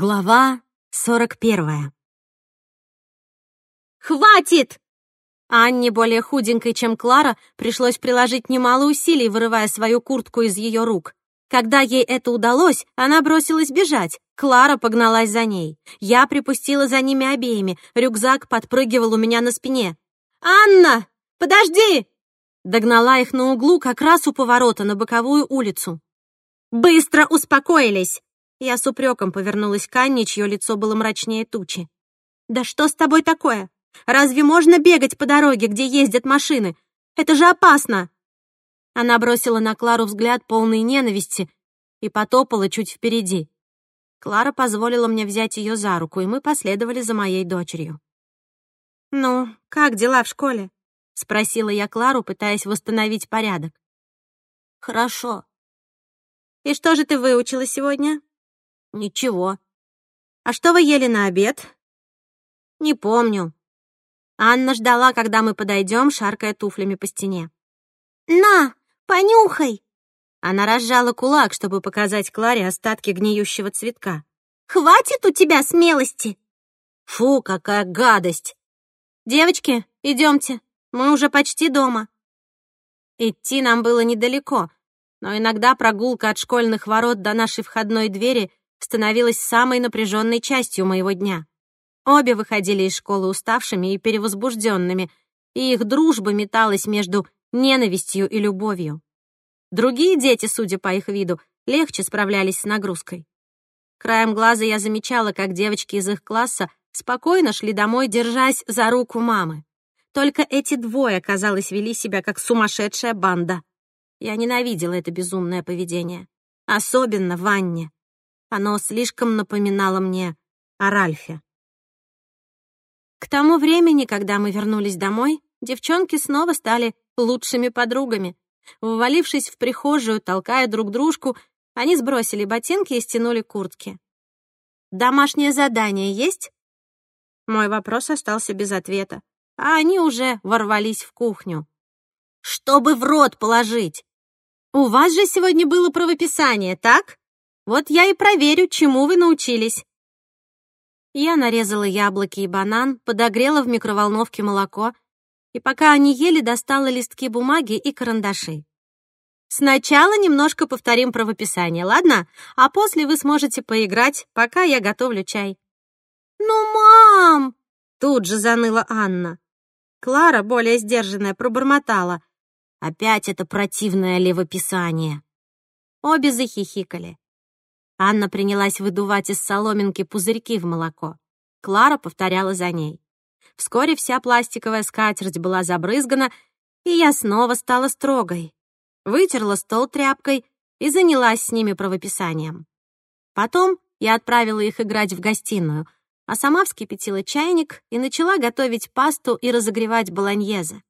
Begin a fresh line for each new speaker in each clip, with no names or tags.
Глава сорок первая.
«Хватит!»
Анне, более худенькой, чем Клара, пришлось приложить немало усилий, вырывая свою куртку из ее рук. Когда ей это удалось, она бросилась бежать. Клара погналась за ней. Я припустила за ними обеими. Рюкзак подпрыгивал у меня на спине.
«Анна, подожди!»
Догнала их на углу, как раз у поворота на боковую улицу.
«Быстро успокоились!»
Я с упреком повернулась к Анне, чье лицо было мрачнее тучи.
«Да что с тобой такое? Разве можно бегать по дороге, где ездят машины? Это же опасно!»
Она бросила на Клару взгляд полный ненависти и потопала чуть впереди. Клара позволила мне взять ее за руку, и мы последовали за моей дочерью.
«Ну, как дела в школе?»
— спросила я Клару, пытаясь восстановить порядок.
«Хорошо». «И что же ты выучила сегодня?»
«Ничего».
«А что вы ели на обед?»
«Не помню». Анна ждала, когда мы подойдем, шаркая туфлями по стене.
«На, понюхай!»
Она разжала кулак, чтобы показать Кларе остатки гниющего цветка.
«Хватит у тебя смелости!»
«Фу, какая гадость!» «Девочки, идемте, мы уже почти дома». Идти нам было недалеко, но иногда прогулка от школьных ворот до нашей входной двери становилась самой напряженной частью моего дня. Обе выходили из школы уставшими и перевозбужденными, и их дружба металась между ненавистью и любовью. Другие дети, судя по их виду, легче справлялись с нагрузкой. Краем глаза я замечала, как девочки из их класса спокойно шли домой, держась за руку мамы. Только эти двое, казалось, вели себя как сумасшедшая банда. Я ненавидела это безумное поведение. Особенно Ванне. Оно слишком напоминало мне о Ральфе. К тому времени, когда мы вернулись домой, девчонки снова стали лучшими подругами. Ввалившись в прихожую, толкая друг дружку, они сбросили ботинки и стянули куртки. «Домашнее задание есть?» Мой вопрос остался без ответа, а они уже ворвались в кухню. «Чтобы в рот положить!» «У вас же сегодня было правописание, так?» Вот я и проверю, чему вы научились. Я нарезала яблоки и банан, подогрела в микроволновке молоко, и пока они ели, достала листки бумаги и карандаши. Сначала немножко повторим правописание, ладно? А после вы сможете поиграть, пока я готовлю чай.
«Ну, мам!»
— тут же заныла Анна. Клара, более сдержанная, пробормотала. Опять это противное левописание. Обе захихикали. Анна принялась выдувать из соломинки пузырьки в молоко. Клара повторяла за ней. Вскоре вся пластиковая скатерть была забрызгана, и я снова стала строгой. Вытерла стол тряпкой и занялась с ними правописанием. Потом я отправила их играть в гостиную, а сама вскипятила чайник и начала готовить пасту и разогревать болоньезе.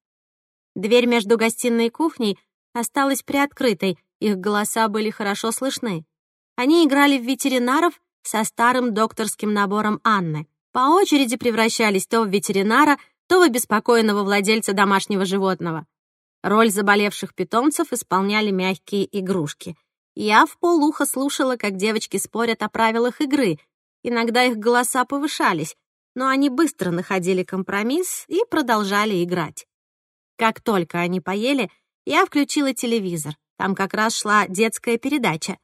Дверь между гостиной и кухней осталась приоткрытой, их голоса были хорошо слышны. Они играли в ветеринаров со старым докторским набором Анны. По очереди превращались то в ветеринара, то в обеспокоенного владельца домашнего животного. Роль заболевших питомцев исполняли мягкие игрушки. Я в полухо слушала, как девочки спорят о правилах игры. Иногда их голоса повышались, но они быстро находили компромисс и продолжали играть. Как только они поели, я включила телевизор. Там как раз шла детская передача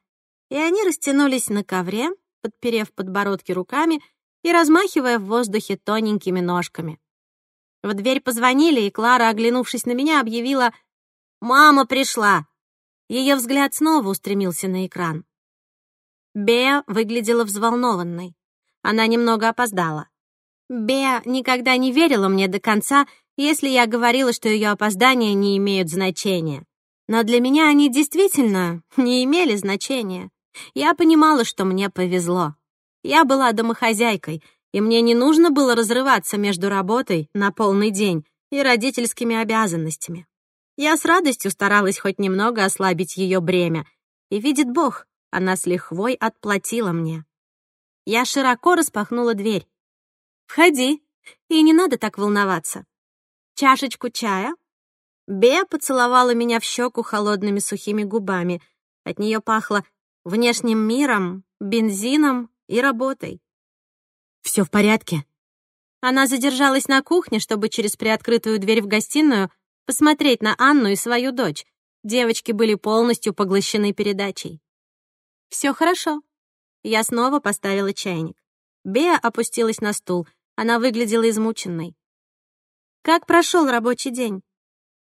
и они растянулись на ковре, подперев подбородки руками и размахивая в воздухе тоненькими ножками. В дверь позвонили, и Клара, оглянувшись на меня, объявила «Мама пришла!». Ее взгляд снова устремился на экран. Беа выглядела взволнованной. Она немного опоздала. Беа никогда не верила мне до конца, если я говорила, что ее опоздания не имеют значения. Но для меня они действительно не имели значения. Я понимала, что мне повезло. Я была домохозяйкой, и мне не нужно было разрываться между работой на полный день и родительскими обязанностями. Я с радостью старалась хоть немного ослабить ее бремя, и, видит Бог, она с лихвой отплатила мне. Я широко распахнула дверь. «Входи, и не надо так волноваться. Чашечку чая?» Беа поцеловала меня в щеку холодными сухими губами. От нее пахло внешним миром, бензином и работай.
Все в порядке?»
Она задержалась на кухне, чтобы через приоткрытую дверь в гостиную посмотреть на Анну и свою дочь. Девочки были полностью поглощены передачей. Все хорошо. Я снова поставила чайник. Беа опустилась на стул. Она выглядела измученной. «Как прошел рабочий день?»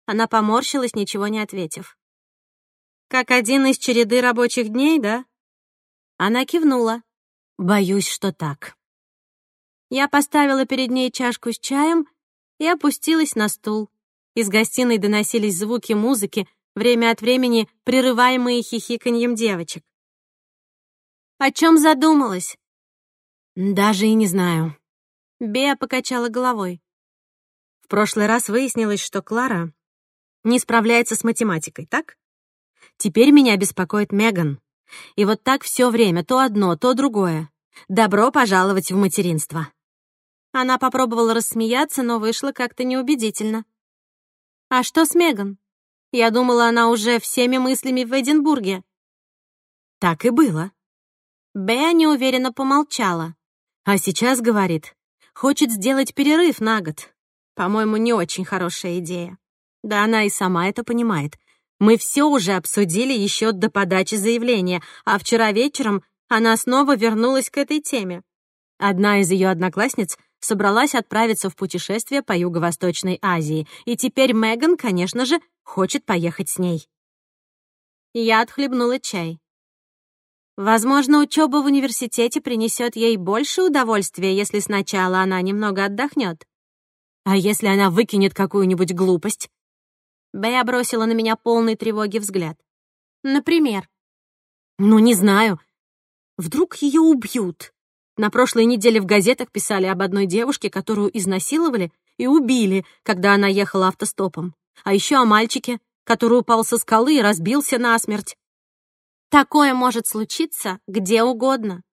Она поморщилась, ничего не ответив. «Как один из череды рабочих дней, да?» Она кивнула. «Боюсь, что так». Я поставила перед ней чашку с чаем и опустилась на стул. Из гостиной доносились звуки музыки, время от времени прерываемые хихиканьем девочек. «О чем задумалась?»
«Даже и не знаю».
Беа покачала головой.
В прошлый раз выяснилось, что Клара не справляется с математикой, так? Теперь меня беспокоит Меган. И вот так все время, то одно, то другое. Добро пожаловать в материнство.
Она попробовала рассмеяться, но вышло как-то неубедительно. «А что с Меган? Я думала, она уже всеми мыслями в Эдинбурге».
«Так и было».
Беа неуверенно помолчала.
А сейчас, говорит, хочет сделать перерыв на год. По-моему, не очень хорошая идея. Да она и сама это понимает. Мы все уже обсудили еще до подачи заявления, а вчера вечером она снова вернулась к этой теме. Одна из ее одноклассниц собралась отправиться в путешествие по Юго-Восточной Азии, и теперь Меган, конечно же, хочет поехать с ней.
Я отхлебнула чай. Возможно, учеба в университете принесет ей больше удовольствия, если сначала она немного отдохнет.
А если она выкинет какую-нибудь глупость?
Бея бросила на меня полный тревоги взгляд. Например?
Ну, не знаю. Вдруг ее убьют. На прошлой неделе в газетах писали об одной девушке, которую изнасиловали и убили, когда она ехала автостопом. А еще о мальчике, который упал со скалы и разбился насмерть.
Такое может случиться где угодно.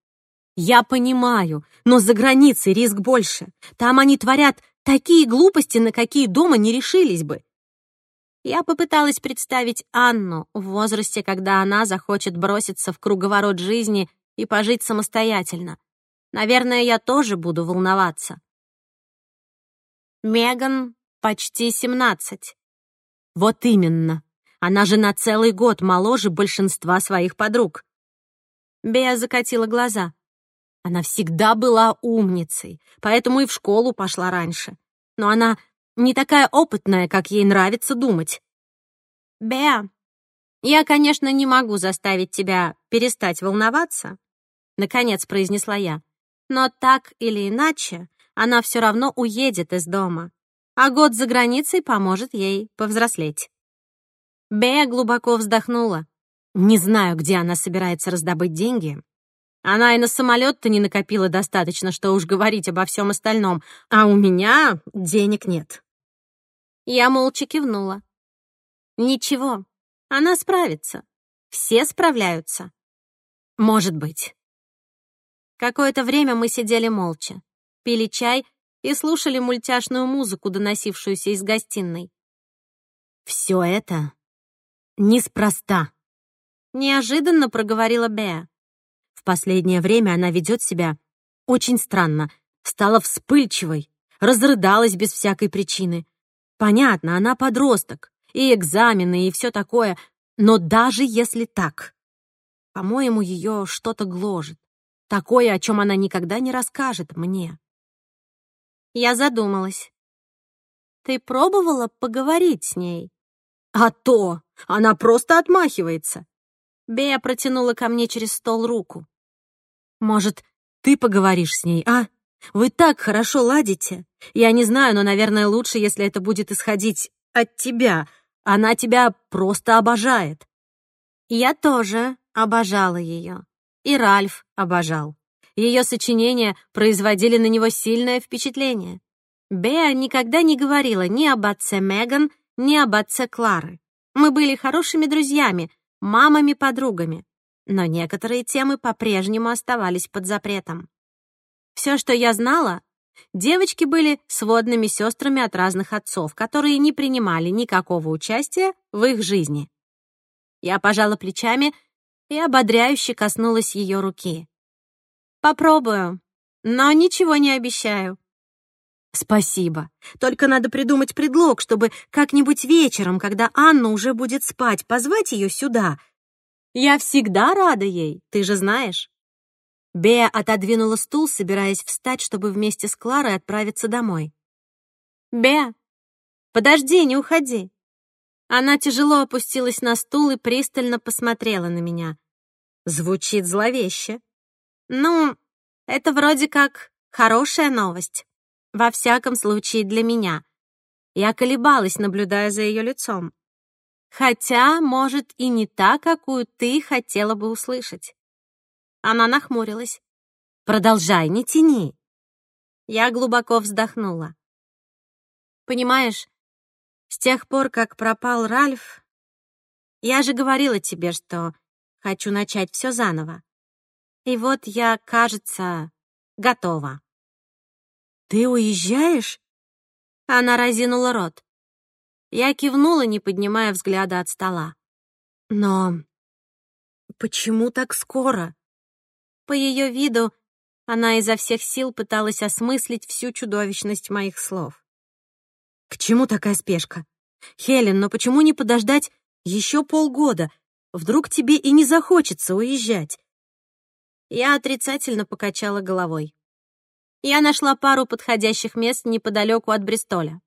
Я понимаю, но за границей риск больше. Там они творят такие глупости, на какие дома не решились бы.
Я попыталась представить Анну в возрасте, когда она захочет броситься в круговорот жизни и пожить самостоятельно. Наверное, я тоже буду волноваться. Меган почти семнадцать.
Вот именно. Она же на целый год моложе большинства своих подруг.
Беа закатила глаза.
Она всегда была умницей, поэтому и в школу пошла раньше. Но она не такая опытная, как ей нравится думать.
Беа, я, конечно, не могу заставить тебя перестать волноваться, наконец произнесла я. Но так или иначе, она все равно уедет из дома, а год за границей поможет ей повзрослеть. Бея глубоко вздохнула.
Не знаю, где она собирается раздобыть деньги. Она и на самолет-то не накопила достаточно, что уж говорить обо всем остальном, а у меня денег нет.
Я молча кивнула. Ничего, она справится. Все справляются.
Может быть.
Какое-то время мы сидели молча, пили чай и слушали мультяшную музыку, доносившуюся из гостиной.
«Все это неспроста», —
неожиданно проговорила Беа.
«В последнее время она ведет себя очень странно, стала вспыльчивой, разрыдалась без всякой причины. Понятно, она подросток, и экзамены, и все такое, но даже если так, по-моему, ее что-то гложет. Такое, о чем она никогда не расскажет мне.
Я задумалась. Ты пробовала поговорить с ней?
А то! Она просто отмахивается.
Бея протянула ко мне через стол руку.
Может, ты поговоришь с ней, а? Вы так хорошо ладите. Я не знаю, но, наверное, лучше, если это будет исходить от тебя. Она тебя просто обожает.
Я тоже обожала ее. И Ральф обожал. Ее сочинения производили на него сильное впечатление. Беа никогда не говорила ни об отце Меган, ни об отце Клары. Мы были хорошими друзьями, мамами-подругами, но некоторые темы по-прежнему оставались под запретом. Все, что я знала, девочки были сводными сестрами от разных отцов, которые не принимали никакого участия в их жизни. Я пожала плечами и ободряюще коснулась ее руки. Попробую, но ничего не обещаю.
Спасибо. Только надо придумать предлог, чтобы как-нибудь вечером, когда Анна уже будет спать, позвать ее сюда. Я всегда рада ей, ты же знаешь. Беа отодвинула стул, собираясь встать, чтобы вместе с Кларой отправиться домой.
«Беа, подожди, не уходи!» Она тяжело опустилась на стул и пристально посмотрела на меня. Звучит зловеще. «Ну, это вроде как хорошая новость. Во всяком случае, для меня». Я колебалась, наблюдая за ее лицом. Хотя, может, и не та, какую ты хотела бы услышать. Она нахмурилась. «Продолжай, не тяни». Я глубоко вздохнула. «Понимаешь, с тех пор, как пропал Ральф, я же говорила тебе, что хочу начать все заново. И вот я, кажется, готова».
«Ты уезжаешь?»
Она разинула рот. Я кивнула, не поднимая взгляда от стола.
«Но почему так скоро?»
По ее виду она изо всех сил пыталась осмыслить всю чудовищность моих слов.
«К чему такая спешка? Хелен, но почему не подождать еще полгода? Вдруг тебе и не захочется уезжать?»
Я отрицательно покачала головой. Я нашла пару подходящих мест неподалеку от Бристоля.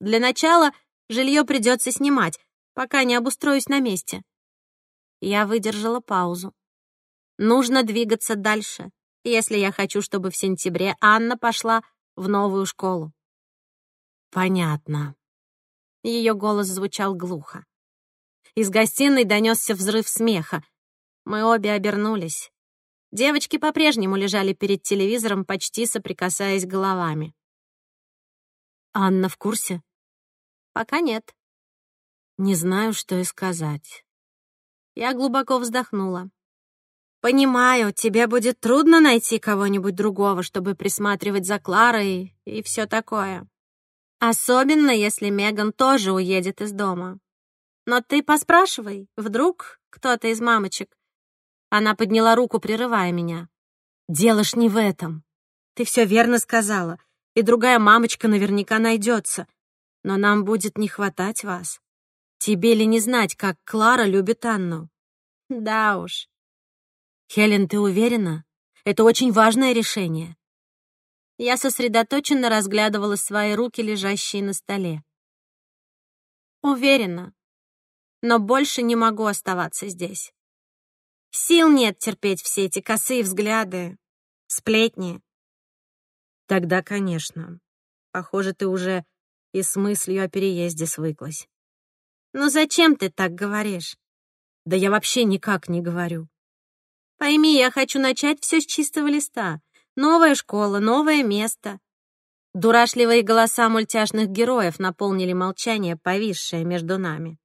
Для начала жилье придется снимать, пока не обустроюсь на месте. Я выдержала паузу. Нужно двигаться дальше, если я хочу, чтобы в сентябре Анна пошла в новую школу.
Понятно.
Ее голос звучал глухо. Из гостиной донесся взрыв смеха. Мы обе обернулись. Девочки по-прежнему лежали перед телевизором, почти соприкасаясь головами.
«Анна в курсе?»
«Пока нет».
«Не знаю, что и сказать».
Я глубоко вздохнула. Понимаю, тебе будет трудно найти кого-нибудь другого, чтобы присматривать за Кларой и все такое. Особенно, если Меган тоже уедет из дома. Но ты поспрашивай, вдруг кто-то из мамочек. Она подняла руку, прерывая меня.
Дело ж не в этом. Ты все верно сказала, и другая мамочка наверняка найдется. Но нам будет не хватать вас. Тебе ли не знать, как Клара любит Анну?
Да уж,
«Хелен, ты уверена? Это очень важное решение».
Я сосредоточенно разглядывала свои руки, лежащие на столе. Уверена, но больше не могу оставаться здесь. Сил нет терпеть все эти косые взгляды, сплетни.
Тогда, конечно. Похоже, ты уже и с мыслью о переезде свыклась.
Ну зачем ты так говоришь?
Да я вообще никак не говорю.
Пойми, я хочу начать все с чистого листа. Новая школа, новое место. Дурашливые голоса мультяшных героев наполнили молчание, повисшее между нами.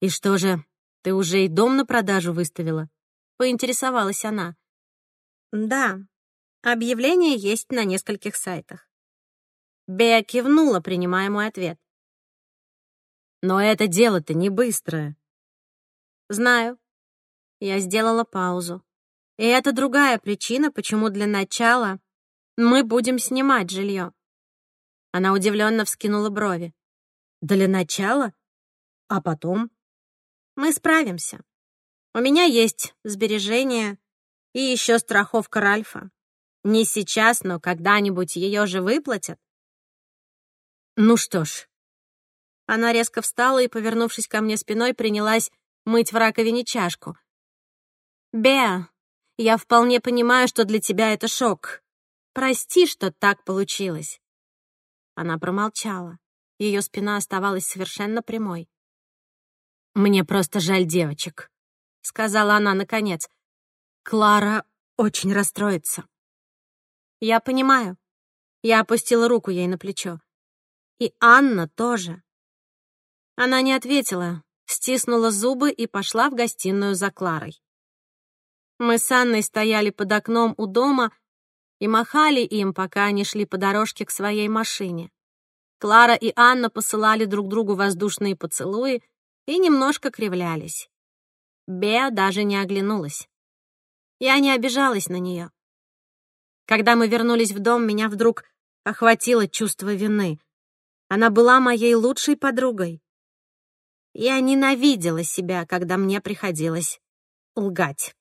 «И что же, ты уже и дом на продажу выставила?»
— поинтересовалась она.
«Да, объявление есть на нескольких сайтах».
Беа кивнула, принимая мой ответ.
«Но это дело-то не быстрое».
«Знаю. Я сделала паузу. И это другая причина, почему для начала мы будем снимать жилье. Она удивленно вскинула брови.
Для начала? А потом?
Мы справимся. У меня есть сбережения и еще страховка Ральфа. Не сейчас, но когда-нибудь ее же выплатят.
Ну что ж.
Она резко встала и, повернувшись ко мне спиной, принялась мыть в раковине чашку — Беа, я вполне понимаю, что для тебя это шок. Прости, что так получилось. Она промолчала. Ее спина оставалась совершенно прямой.
«Мне просто жаль девочек», — сказала она наконец. «Клара очень расстроится».
«Я понимаю». Я опустила руку ей на плечо. «И Анна тоже». Она не ответила, стиснула зубы и пошла в гостиную за Кларой. Мы с Анной стояли под окном у дома и махали им, пока они шли по дорожке к своей машине. Клара и Анна посылали друг другу воздушные поцелуи и немножко кривлялись. Беа даже не оглянулась. Я не обижалась на нее. Когда мы вернулись в дом, меня вдруг охватило чувство вины. Она была моей лучшей подругой. Я ненавидела себя, когда мне приходилось лгать.